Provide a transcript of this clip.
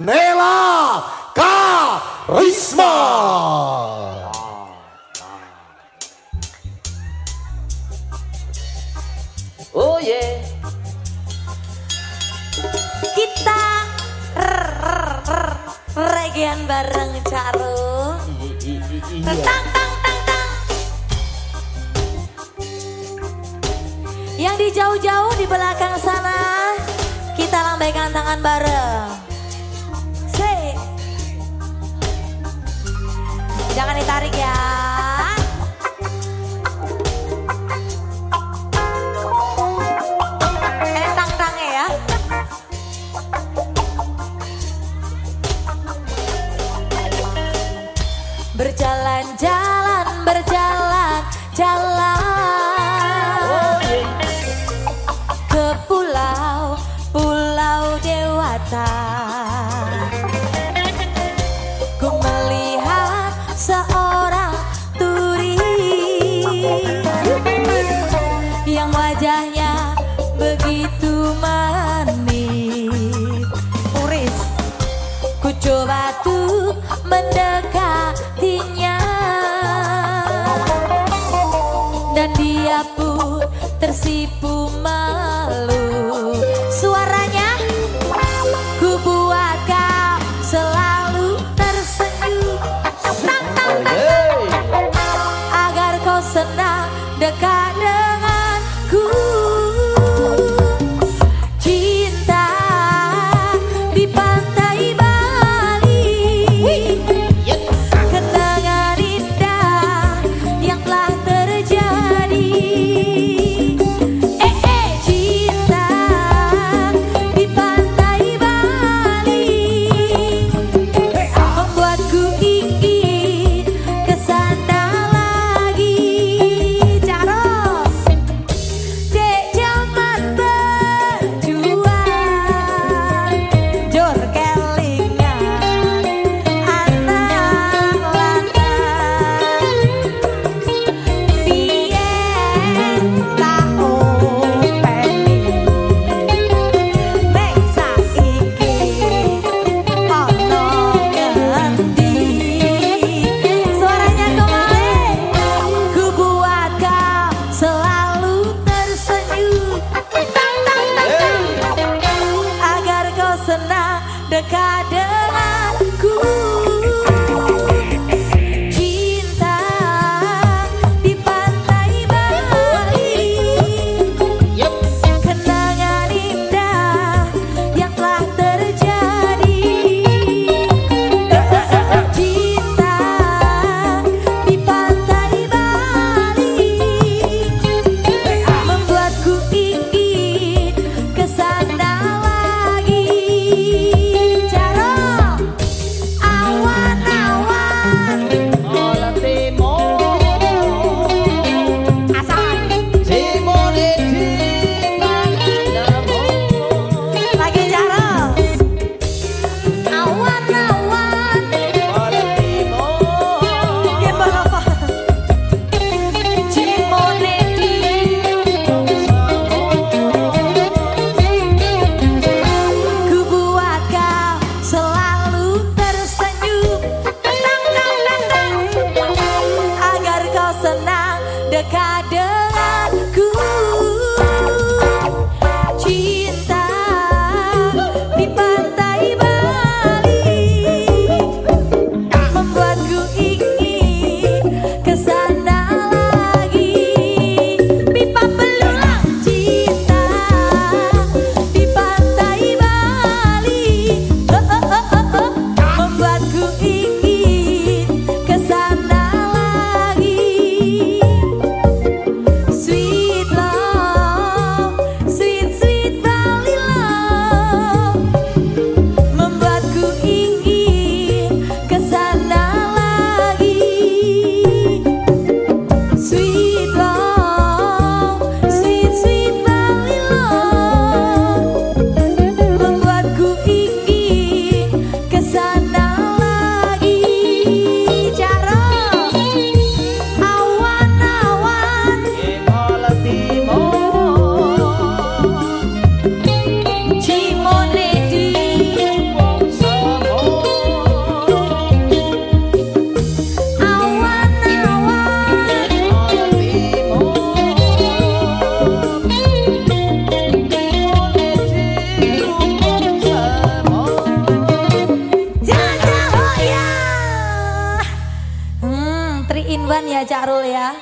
Nela Karisma. Oh yeah. Kita regian bareng Caro. Iya. Tang tang tang tang. Yang di jauh-jauh di belakang sana kita lambaikan tangan bareng. Jangan ditarik ya. Manis. Turis, ku coba tuh mendekatinya dan dia pun tersipu malu. dekade ya Cak Rul ya.